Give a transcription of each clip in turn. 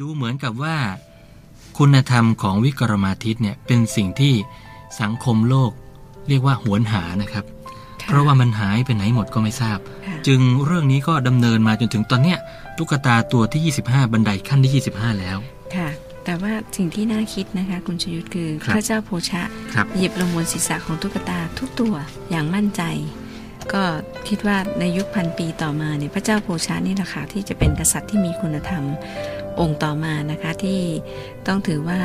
ดูเหมือนกับว่า คุณธรรมของวิกรมาทิตเนี่ยเป็นสิ่งที่สังคมโลกเรียกว่าหวนหานะครับ เพราะว่ามันหายไปไหนหมดก็ไม่ทราบค่ะจึงเรื่องนี้ก็ดำเนินมาจนถึงตอนเนี้ยตุ๊กตาตัวที่ 25 บันไดขั้นที่ 25 แล้ว ค่ะ แต่ว่าสิ่งที่น่าคิดนะคะ คุณชยุทธคือครับพระเจ้าโพชะครับหยิบลงบนศีรษะของตุ๊กตาทุกตัวอย่างมั่นใจ ก็คิดว่าในยุคพันปีต่อมาเนี่ยพระเจ้าโพชานี่แหละค่ะที่จะเป็นกษัตริย์ที่มีคุณธรรมองค์ต่อมานะคะที่ต้องถือว่า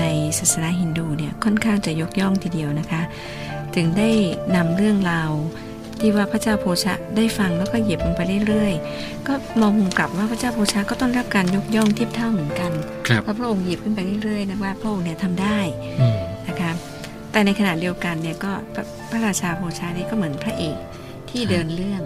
ในศาสนาฮินดูเนี่ยค่อนข้างจะยกย่องทีเดียวนะคะ ถึงได้นำเรื่องราวที่ว่าพระเจ้าโพชะได้ฟังแล้วก็เหยียบมันไปเรื่อยๆ ก็มองมุมกลับว่าพระเจ้าโพชะก็ต้องรับการยกย่องเทียบเท่าเหมือนกันครับเพราะพระองค์หยิบขึ้นไปเรื่อยๆนะว่าพระองค์เนี่ยทำได้อืมนะคะ แต่ในขณะเดียวกันเนี่ยก็พระพระราชาโพชานี่ก็เหมือนพระเอกที่เดินเรื่อง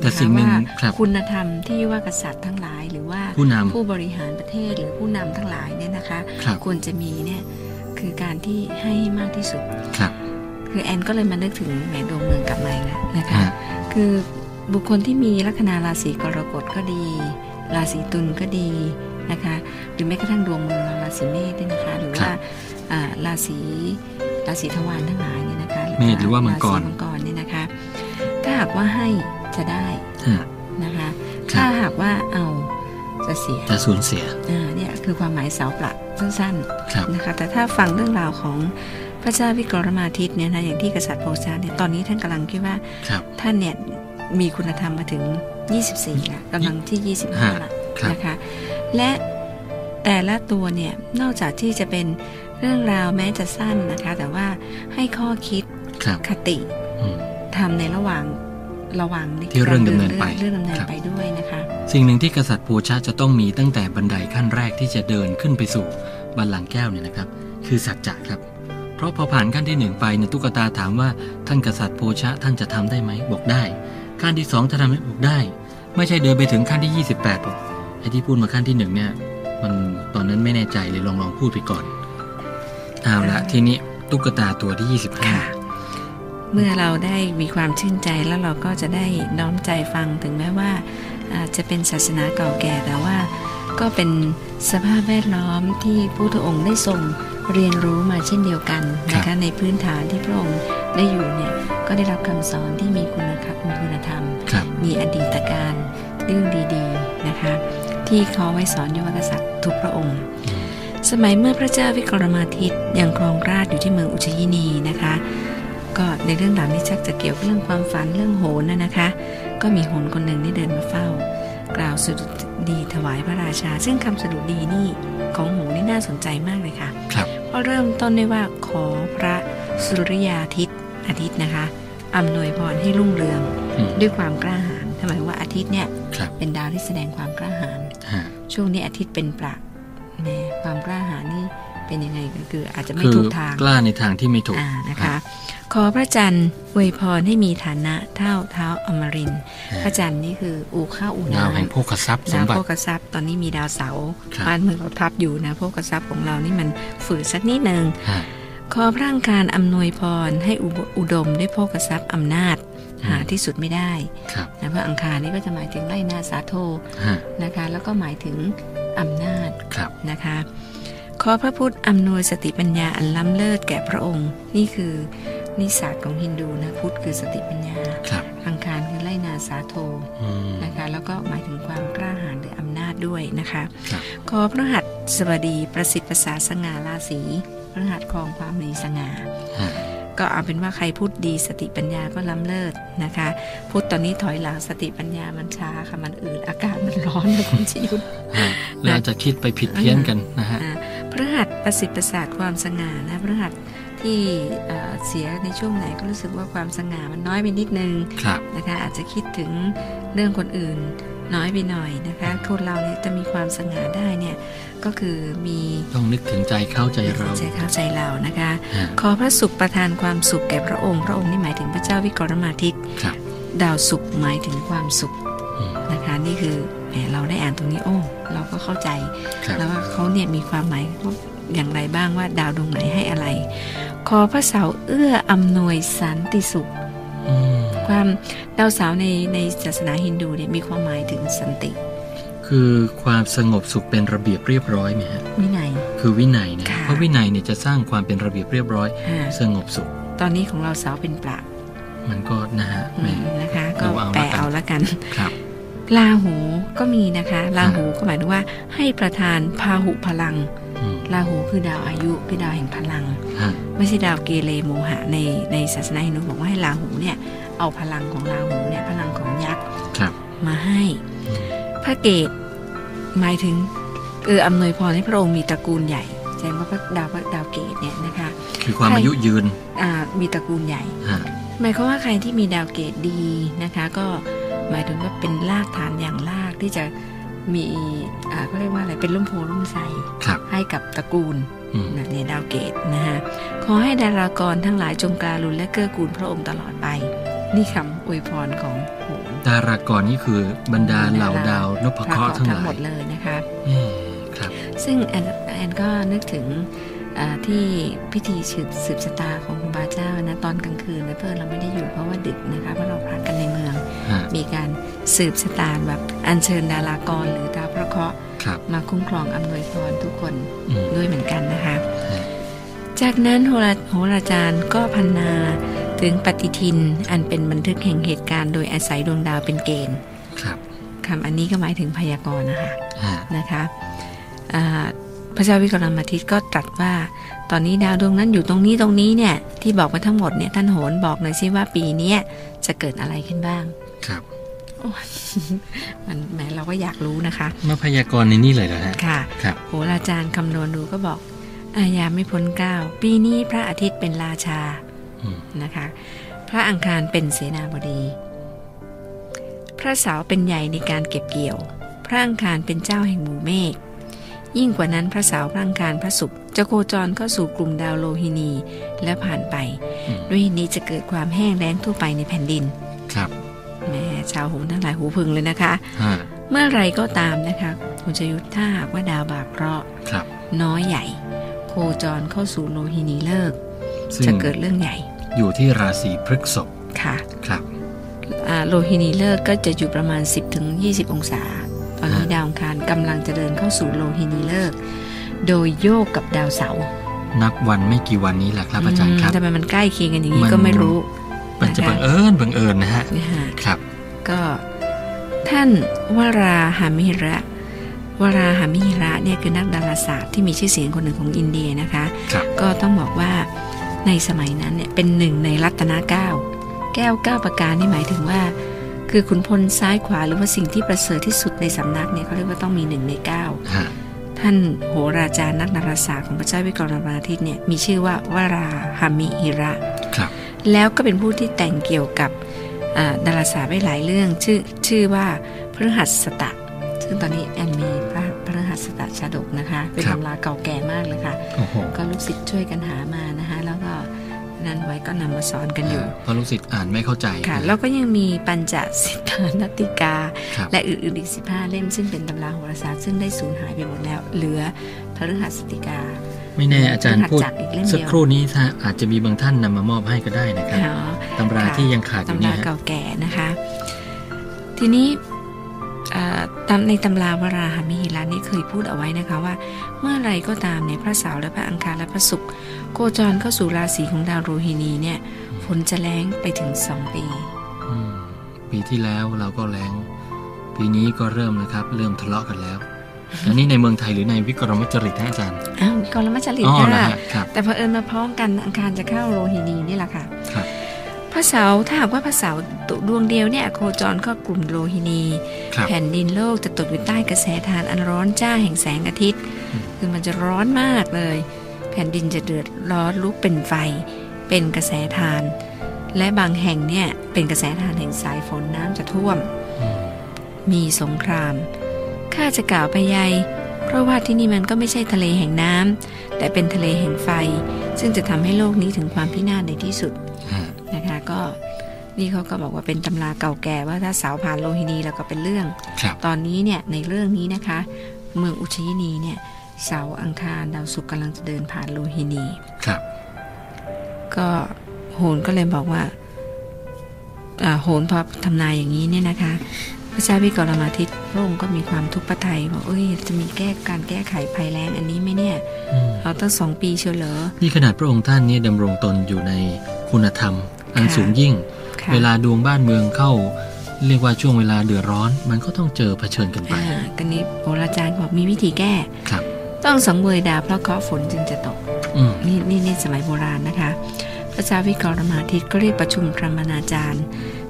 แต่นะคะสิ่งหนึ่งว่าครับคุณธรรมที่ว่ากษัตริย์ทั้งหลาย หรือว่าผู้นำผู้บริหารประเทศหรือผู้นำทั้งหลายเนี่ยนะคะครับควรจะมีเนี่ยคือการที่ให้มากที่สุดครับ คือแอนก็เลยมานึกถึงแหมดวงเมืองกลับมาอีกแล้วนะคะฮะคือบุคคลที่มีลัคนาราศีกรกฎก็ดี ราศีตุลก็ดีนะคะ หรือแม้กระทั่งดวงเมืองราศีเมษด้วยนะคะ หรือว่าอ่าราศี ราศีทวารทั้งหลายเนี่ยนะคะเมษหรือว่ามังกรศีมังกรเนี่ยนะคะ ถ้าหากว่าให้จะได้ฮะนะคะครับถ้าหากว่าเอาจะเสียจะสูญเสียอ่าเนี่ยคือความหมายสาวประสั้นๆครับนะคะ แต่ถ้าฟังเรื่องราวของพระเจ้าวิกรมาทิตย์เนี่ยนะอย่างที่กษัตริย์โพชาเนี่ยตอนนี้ท่านกำลังคิดว่าครับท่านเนี่ยมีคุณธรรมมาถึง 24แล้วกำลังที่ 25ละครับนะคะ และแต่ละตัวเนี่ยนอกจากที่จะเป็น เรื่องราวแม้จะสั้นนะคะ แต่ว่าให้ข้อคิดครับคติอืมทำในระหว่างระหว่างในที่เรื่องดำเนินไปเรื่องดำเนินครับไปด้วยนะคะ สิ่งหนึ่งที่กษัตริย์โพชาจะต้องมีตั้งแต่บันไดขั้นแรกที่จะเดินขึ้นไปสู่บัลลังก์แก้วเนี่ยนะครับ คือสัจจะครับ เพราะพอผ่านขั้นที่หนึ่งไปเนี่ยตุ๊กตาถามว่าท่านกษัตริย์โพชะท่านจะทำได้ไหมบอกได้ ขั้นที่สองจะทำไหมบอกได้ ไม่ใช่เดินไปถึงขั้นที่ 28บอกไอ้ที่พูดมาขั้นที่หนึ่งเนี่ยมันตอนนั้นไม่แน่ใจเลยลองลองพูดไปก่อน เอาละทีนี้ตุ๊กตาตัวที่ค่ะ25 เมื่อเราได้มีความชื่นใจแล้วเราก็จะได้น้อมใจฟังถึงแม้ว่าอาจจะเป็นศาสนาเก่าแก่แต่ว่า ก็เป็นสภาพแวดล้อมที่พระพุทธองค์ได้ทรงเรียนรู้มาเช่นเดียวกันนะครัคะบในพื้นฐานที่พระองค์ได้อยู่เนี่ยก็ได้รับคำสอนที่มีคุณค่ามีคุณธรรมครับมีอดีตการเรื่องดีๆนะคะที่เขาไว้สอนยุวกษัตริย์ทุกพระองค์อืม สมัยเมื่อพระเจ้าวิกรมาทิตย์ยังครองราชย์อยู่ที่เมืองอุชยินีนะคะ ก็ในเรื่องราวนี้ชักจะเกี่ยวกับเรื่องความฝันเรื่องโหนนะนะคะ ก็มีโหนคนหนึ่งที่เดินมาเฝ้า กล่าวสดุดีถวายพระราชา ซึ่งคำสดุดีนี่ของโหนนี่น่าสนใจมากเลยค่ะครับเพราะเริ่มต้นด้วยว่าขอพระสุริยาทิตย์อาทิตย์นะคะอำนวยพรให้รุ่งเรืองอืมด้วยความกล้าหาญทำไมายว่าอาทิตย์เนี่ยครับเป็นดาวที่แสดงความกล้าหาญฮะช่วงนี้อาทิตย์เป็นประ แหม่ความกล้าหาญนี่เป็นยังไงก็คืออาจจะไม่คือถูกทางกล้าในทางที่ไม่ถูกอ่านะคะ ขอพระจันทร์อวยพรให้มีฐานะเท่าเท้าอมรินทร์ฮะพระจันทร์นี่คืออูข้าวอูดาวน้ำแห่งโภคทรัพย์สดามวบัโภติกทรัพย์ตอนนี้มีดาวเสาร์ครับบ้านเมืองเราทับอยู่นะโภกทรัพย์ของเรานี่มันฝืดสักนิดหนึ่งฮะขอพระอังคารอำนวยพรให้อุบอุดมด้วยโภกทรัพย์อำนาจอืมหา ที่สุดไม่ได้ครับนะเพราะอังคารนี่ก็จะหมายถึงไล่นาสาโทฮะนะคะแล้วก็หมายถึงอำนาจครับนะคะขอพระพุทธอำนวยสติปัญญาอันล้ำเลิศแก่พระองค์ นี่คือนิสศาสตร์ของฮินดูนะพุทธคือสติปัญญาครับอังคารคือไล่นาสาโทอืมนะคะแล้วก็หมายถึงความกล้าหาญหรืออำนาจด้วยนะคะครับขอพระหัตถสวัสดีประสิทธิ์ประสาสง่าราศีพระหัตถ์ครองความมีสง่าฮะ ก็เอาเป็นว่าใครพูดดีสติปัญญาก็ล้ำเลิศนะคะ พูดตอนนี้ถอยหลังสติปัญญามันช้าค่ะมันอืดอากาศมันร้อนนะคุณชยุทธฮะเราจะคิดไปผิดเพี้ยนกันนะฮะอ่าพระหัตถ์ประสิทธิ์ประสาทความสง่านะพระหัตถ์ที่เอ่อเสียในช่วงไหนก็รู้สึกว่าความสง่ามันน้อยไปนิดนึงครับนะคะอาจจะคิดถึงเรื่องคนอื่น น้อยไปหน่อยนะคะ คนเราเนี่ยจะมีความสง่าได้เนี่ยก็คือมีต้องนึกถึงใจเข้าใจเราใจเข้าใจเรานะคะฮะขอพระสุขประทานความสุขแก่พระองค์พระองค์นี่หมายถึงพระเจ้าวิกรมาทิตย์ครับดาวสุขหมายถึงความสุขอืมนะคะนี่คือแหมเราได้อ่านตรงนี้โอ้เราก็เข้าใจครับแล้วว่าเขาเนี่ยมีความหมายว่าอย่างไรบ้างว่าดาวดวงไหนให้อะไร ขอพระเสาร์เอื้ออำนวยสันติสุขอืม ความดาวเสาร์ในในศาสนาฮินดูเนี่ยมีความหมายถึงสันติ คือความสงบสุขเป็นระเบียบเรียบร้อยไหมฮะวินัยคือวินัยเนี่ยค่ะเพราะวินัยเนี่ยจะสร้างความเป็นระเบียบเรียบร้อยอ่าสงบสุข ตอนนี้ของเราเสาเป็นประมันก็นะฮะอืแหมมนะคะ ก็ดูเอาแปลละกันเอาละกันครับลาหูก็มีนะคะลาหูก็หมายถึงว่าให้ประทานพาหุพลังอืมลาหูคือดาวอายุคือดาวแห่งพลังฮะไม่ใช่ดาวเกเรโมหะในในศาสนาฮินดูบอกว่าให้ลาหูเนี่ย เอาพลังของลาหูเนี่ยพลังของยักษ์ครับมาให้อืมพระเกตหมายถึงเอออำนวยพรให้พระองค์มีตระกูลใหญ่แสดงว่าพระดาวพระดาวเกตเนี่ยนะคะคือความใช่อายุยืนอ่ามีตระกูลใหญ่ฮะหมายความว่าใครที่มีดาวเกตดีนะคะ ก็หมายถึงว่าเป็นรากฐานอย่างรากที่จะมีอ่าเขาเรียกว่าอะไรเป็นร่มโพร่มไทรครับให้กับตระกูลอืมนะเนี่ยดาวเกตนะฮะขอให้ดารากรทั้งหลายจงการุณและเกื้อกูลพระองค์ตลอดไป นี่คำอวยพรของโหนดารากรนี่คือบรรดาเหล่าดาวนพเคราะห์ทั้งหทั้งลาหมยดเลยนะคะเอ๊ะครับ ซึ่งแอนแอนก็นึกถึงอ่าที่พิธีสืบสืบชะตาของครูบาเจ้านะตอนกลางคืนนะเพื่อนเราไม่ได้อยู่เพราะว่าดึกนะคะเพราะเราพักกันในเมืองฮะมีการสืบชะตาแบบอัญเชิญดารากรหรือดาวพระเคราะห์ครับมาคุ้มครองอำนวยพรทุกคนอืมด้วยเหมือนกันนะคะฮะจากนั้นโหราโหราจารย์ก็พันนา ถึงปฏิทินอันเป็นบันทึกแห่งเหตุการณ์โดยอาศัยดวงดาวเป็นเกณฑ์ครับคำอันนี้ก็หมายถึงพยากรณ์นะคะฮะนะคะอ่าพระเจ้าวิกรมาทิตย์ก็ตรัสว่า ตอนนี้ดาวดวงนั้นอยู่ตรงนี้ตรงนี้เนี่ยที่บอกมาทั้งหมดเนี่ยท่านโหนบอกหน่อยสิว่าปีเนี้ยจะเกิดอะไรขึ้นบ้าง ครับมันแหมเราก็อยากรู้นะคะมาพยากรณ์ในนี่เลยเหรอฮะค่ะครับโหราจารย์คำนวณดูก็บอกอายามไม่พ้นเก้าปีนี้พระอาทิตย์เป็นราชาอืม นะคะ พระอังคารเป็นเสนาบดี พระเสาร์เป็นใหญ่ในการเก็บเกี่ยว พระอังคารเป็นเจ้าแห่งหมู่เมฆยิ่งกว่านั้นพระเสาร์พระอังคารพระศุกร์จะโคจรเข้าสู่กลุ่มดาวโลหินีและผ่านไปอืมด้วยเหตุนี้จะเกิดความแห้งแล้งทั่วไปในแผ่นดิน ครับแหม่ชาวหูทั้งหลายหูพึงเลยนะคะฮะเมื่อไรก็ตามนะคะคุณชยุทธถ้าหากว่าดาวบาปเคราะห์ครับน้อยใหญ่ โคจรเข้าสู่โลหินีเลิกษ์ซึ่งจะเกิดเรื่องใหญ่ อยู่ที่ราศีพฤษภค่ะครับอ่าโลหินีเลิกษ์ก็จะอยู่ประมาณ 10-20ถึง20องศา ตอนนี้ฮะดาวอังคารกำลังจะเดินเข้าสู่โลหินีเลิกษ์โดยโยกกับดาวเสาร์นับวันไม่กี่วันนี้แหละครับอาจารย์ครับทำไมมันใกล้เคียงกันอย่างนี้มันก็ไม่รู้ มันจะคบังเอิญบังเอิญนะฮะนะคะครับ ก็ท่านวราหามิระวราหามิระเนี่ยคือนักดาราศาสตร์ที่มีชื่อเสียงคนหนึ่งของอินเดียนะคะครับก็ต้องบอกว่า ในสมัยนั้นเนี่ยเป็นหนึ่งในรัตนเก้าแก้วเก้าประการนี่หมายถึงว่า คือขุนพลซ้ายขวาหรือว่าสิ่งที่ประเสริฐที่สุดในสำนักเนี่ยเขาเรียกว่าต้องมีหนึ่งในเก้าฮะท่านโหราจารย์นักดาราศาสตร์ของพระเจ้าวิกรมาทิตย์เนี่ยมีชื่อว่าวราหามิหิระครับแล้วก็เป็นผู้ที่แต่งเกี่ยวกับอ่าดาราศาสตร์ไว้หลายเรื่องชื่อชื่อว่าพฤหัสตะ ซึ่งตอนนี้แอนมีพระพฤหัสตะชาดกนะคะ เป็นครับตำราเก่าแก่มากเลยค่ะโอ้โหก็ลูกศิษย์ช่วยกันหามานะคะแล้วก็ นั่นไว้ก็นำมาสอนกันอยู่เพราะลูกศิษย์อ่านไม่เข้าใจค่ะนะแล้วก็ยังมีปัญจสิทธานติกาครับและอื่นๆอีก 15 เล่มซึ่งเป็นตำราโหราศาสตร์ซึ่งได้สูญหายไปหมดแล้ว เหลือพฤหัสติกา ไม่แน่อาจารย์พูดหัดจักอีกเล่มเดียวสักครู่นี้ถ้าอาจจะมีบางท่านนำมามอบให้ก็ได้นะครับอ๋อตำราค่ะที่ยังขาดอยู่ตำเนี่รายฮะเก่าแก่นะคะ ทีนี้เอ่อตาม ในตำราวราหามิหิรานี่เคยพูดเอาไว้นะคะว่า เมื่อไรก็ตามในยพระเสาร์และพระอังคารและพระศุกร์โคจรเข้าสู่ราศีของดาวโรฮินีเนี่ยฝนจะแรงไปถึงสองปีอืมปีที่แล้วเราก็แรงปีนี้ก็เริ่มนะครับ เริ่มทะเลาะกันแล้วอันนี้ในเมืองไทยหรือในวิกรมจริตฮะอาจารย์อ้าวกรมจริตอ๋อนะค่ะฮะครับแต่เผอิญมาพร้อมกันอังคารจะเข้าโรฮินีนี่แหละค่ะครับ พระเสาร์ถ้าหากว่าพระเสาร์ดวงเดียวเนี่ยโคจรเข้ากลุ่มโลหินีครับแผ่นดินโลกจะตกอยู่ใต้กระแสทานอันร้อนจ้าแห่งแสงอาทิตย์อืมคือมันจะร้อนมากเลย แผ่นดินจะเดือดร้อนลุกเป็นไฟ เป็นกระแสทาน และบางแห่งเนี่ยเป็นกระแสทานแห่งสายฝนน้ำจะท่วมอืมมีสงครามข้าจะกล่าวไปยัย เพราะว่าที่นี่มันก็ไม่ใช่ทะเลแห่งน้ำแต่เป็นทะเลแห่งไฟ ซึ่งจะทำให้โลกนี้ถึงความพินาศในที่สุดฮะนะคะ ก็นี่เขาก็บอกว่าเป็นตำราเก่าแก่ว่าถ้าเสาวผ่านโลหินีแล้วก็เป็นเรื่องครับตอนนี้เนี่ยในเรื่องนี้นะคะ เมืองอุชยินีเนี่ยเสาร์อังคารดาวศุกร์กำลังจะเดินผ่านโลหินีครับ ก็โหนก็เลยบอกว่าอ่าโหนพอทำนายอย่างนี้เนี่ยนะคะ พระเจ้าวิกรมาทิตพระองค์ก็มีความทุกข์พระทัยบอกเอ้ยจะมีแก้การแก้ไขภัยแล้งอันนี้ไหมเนี่ยอืมเอาตั้งสองปีเชียวเหรอนี่ขนาดพระองค์ท่านเนี่ยดำรงตนอยู่ในคุณธรรม อันค่ะสูงยิ่งค่ะเวลาดวงบ้านเมืองเข้า เรียกว่าช่วงเวลาเดือดร้อน มันก็ต้องเจอเผชิญกันไปอ่ากันนี้โบราณอาจารย์บอกมีวิธีแก้ครับ ต้องสังเวยดาวเพราะเคราะห์ฝนจึงจะตกอืมนี่นี่นี่สมัยโบราณนะคะ พระเจ้าวิกรมาทิตย์ก็เรียกประชุมพระมนาจารย์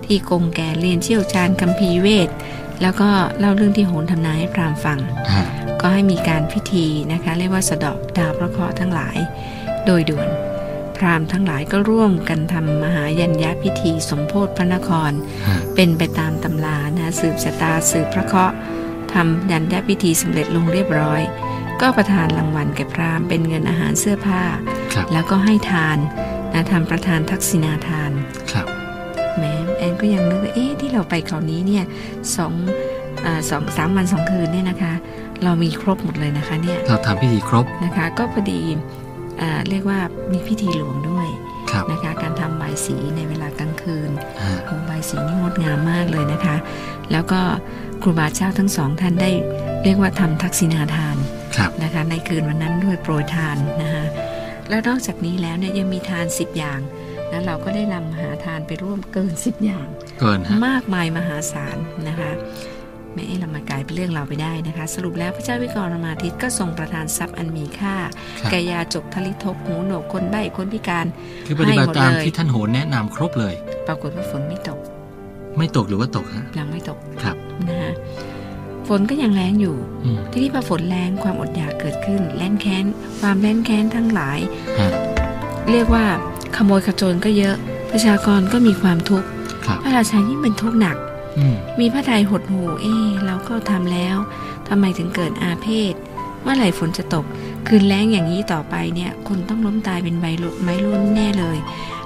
ที่กงแก่เรียนเชี่ยวชาญคัมภีร์เวทแล้วก็เล่าเรื่องที่โหนทำนายให้พราหมณ์ฟังฮะก็ให้มีการพิธีนะคะ เรียกว่าสะเดอกดาวพระเคราะห์ทั้งหลาย โดยด่วนพ ราหมณ์ทั้งหลายก็ร่วมกันทำมหายัญญาพิธีสมโพธิพระนครฮะเป็นไปตามตำรานะสืบชะตาสืบพระเคราะห์ทำยันยพิธีสำเร็จลงเรียบร้อย ก็ประทานรางวัลแก่พราหมณ์เป็นเงินอาหารเสื้อผ้าครับแล้วก็ให้ทานนะทำประทานทักษิณาทานครับแหม้แอนก็ยังนึกว่าเอ๊ะที่เราไปคราวนี้เนี่ยสองอาสองสามวันสองคืนเนี่ยนะคะ เรามีครบหมดเลยนะคะเนี่ยเราทำพิธีครบนะคะ ก็พอดีอ่า เรียกว่ามีพิธีหลวงด้วยครับนะคะ การทำบายสีในเวลากลางคืนฮะโอ้ใบายสีนี่งดงามมากเลยนะคะ แล้วก็ครูบาเจ้าทั้งสองท่านได้เรียกว่าทำทักษิณาทานครับนะคะ ในคืนวันนั้นด้วยโปรยทานนะคะแล้วนอกจากนี้แล้วเนี่ยยังมีทาน 10 อย่าง แล้วเราก็ได้นำมหาทานไปร่วมเกิน 10 อย่าง เกินฮะมากมายมหาศาลนะคะ แม่เอ๊ะเรามากลายเป็นเรื่องเราไปได้นะคะ สรุปแล้วพระเจ้าวิกรมาทิตย์ก็ทรงประทานทรัพย์อันมีค่าครับแกยาจกทลิทกหูหนวกคนใบ้คนพิการ คือปฏิบัติตามให้หมดเลยที่ท่านโหนแนะนำครบเลย ปรากฏว่าฝนไม่ตก ไม่ตกหรือว่าตกฮะยังไม่ตกครับนะคะฝนก็ยังแรงอยู่อืมที่นี่พอฝนแรงความอดอยากเกิดขึ้นแล้นแค้น ความแล้นแค้นทั้งหลายฮะเรียกว่าขโมยขโจรก็เยอะ ประชากรก็มีความทุกข์ครับพระราชายิ่งเป็นทุกข์หนักอื มมีพระทัยหดหูเอ๊ะเราก็ทำแล้วทำไมถึงเกิดอาเพศ เมื่อไหร่ฝนจะตก คืนแล้งอย่างนี้ต่อไปเนี่ย คนต้องล้มตายเป็นใบรุไม้รุ่นแน่เลย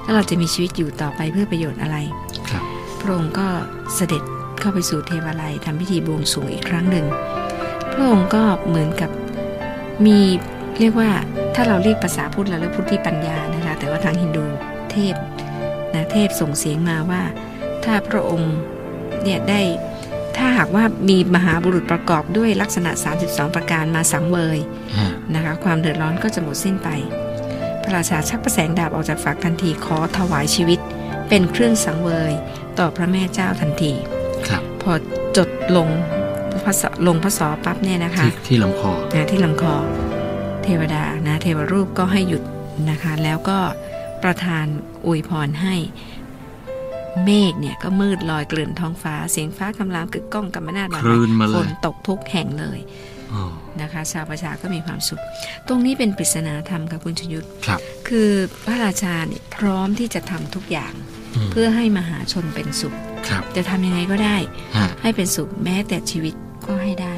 แล้วเราจะมีชีวิตอยู่ต่อไปเพื่อประโยชน์อะไรครับพระองค์ก็เสด็จเข้าไปสู่เทวาลัยทำพิธีบวงสรวงอีกครั้งหนึ่ง พระองค์ก็เหมือนกับมีเรียกว่าถ้าเราเรียกภาษาพุทธเราเรียกพุทธิปัญญานะคะแต่ว่าทางฮินดูเทพนะเทพส่งเสียงมาว่า ถ้าพระองค์ เนี่ยได้ ถ้าหากว่ามีมหาบุรุษประกอบด้วยลักษณะ 32 ประการมาสังเวยฮะนะคะความเดือดร้อนก็จะหมดสิ้นไป พระราชาชักประแสงดาบออกจากฝักทันทีขอถวายชีวิต เป็นเครื่องสังเวย ต่อพระแม่เจ้าทันทีครับพอจดลงพระสลงพระสอปั๊บเนี่ยนะคะที่ที่ลำคอนะที่ลำคอ เทวดานะเทวรูปก็ให้หยุดนะคะ แล้วก็ประทานอวยพรให้ เมฆเนี่ยก็มืดลอยเกลื่อนท้องฟ้าเสียงฟ้าคำรามกึกก้องกำมนาดบานคลื่นมาเลย ฝนตกทุกแห่งเลยอ๋อนะคะ ชาวประชาก็มีความสุข ตรงนี้เป็นปริศนาธรรมกับคุณชยุทธครับ คือพระราชาเนี่ยพร้อมที่จะทำทุกอย่างมเพื่อให้มหาชนเป็นสุขครับจะทำยังไงก็ได้ฮะให้เป็นสุขแม้แต่ชีวิตก็ให้ได้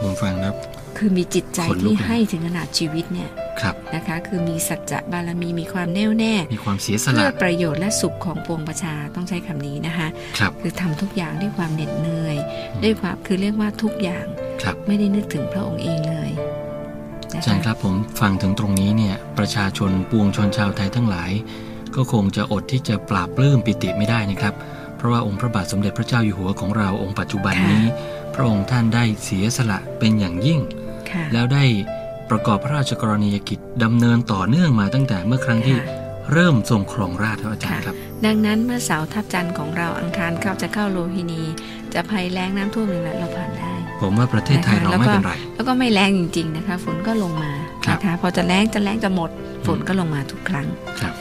ผมฟังแล้วคือมีจิตใจขนลุกที่เลยให้ถึงขนาดชีวิตเนี่ยครับ นะคะ คือมีสัจจะบารมีมีความแน่วแน่ มีความเสียสเพื่ละอประโยชน์และสุขของปวงประชาต้องใช้คำนี้นะคะครับคือทำทุกอย่างด้วยความเหน็ดเหนื่อยอืมด้วยความคือเรียกว่าทุกอย่างครับไม่ได้นึกถึงพระองค์เองเลยนะอาจารย์ครับผมฟังถึงตรงนี้เนี่ยประชาชนปวงชนชาวไทยทั้งหลาย ก็คงจะอดที่จะปราบปลื้มปิติไม่ได้นะครับ เพราะว่าองค์พระบาทสมเด็จพระเจ้าอยู่หัวของเราองค์ปัจจุบันนี้ พระองค์ท่านได้เสียสละเป็นอย่างยิ่งค่ะแล้วได้ ประกอบพระราชกรณียกิจดำเนินต่อเนื่องมาตั้งแต่เมื่อครั้งที่ค่ะเริ่มทรงครองราชย์ครับอาจารย์ครับ ดังนั้นเมื่อเสาร์ทับจันทร์ของเราอังคารเข้าจะเข้าโลหินี จะภัยแล้งน้ำท่วมอย่างไรเราผ่านได้ ผมว่าประเทศไทยเราไม่เป็นไร แล้วก็ไม่แรงจริง ๆนะคะ ฝนก็ลงมาครับนะคะพอจะแรงจะแรงจะหมด ฝนก็ลงมาทุกครั้งครับ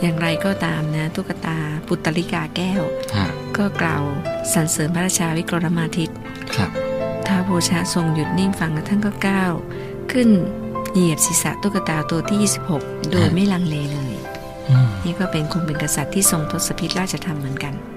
อย่างไรก็ตามนะตุ๊กตาปุตตลิกาแก้วฮะก็กล่าวสรรเสริญพระราชาวิกรมาทิตย์ครับท้าวโพชาทรงหยุดนิ่งฟังแล้วท่านก็ก้าว ขึ้นเหยียบศีรษะตุ๊กตาตัวที่ 26 โดยไม่ลังเลเลยอืมนี่ก็เป็นคงเป็นกษัตริย์ที่ทรงทศพิธราชธรรมเหมือนกันครับ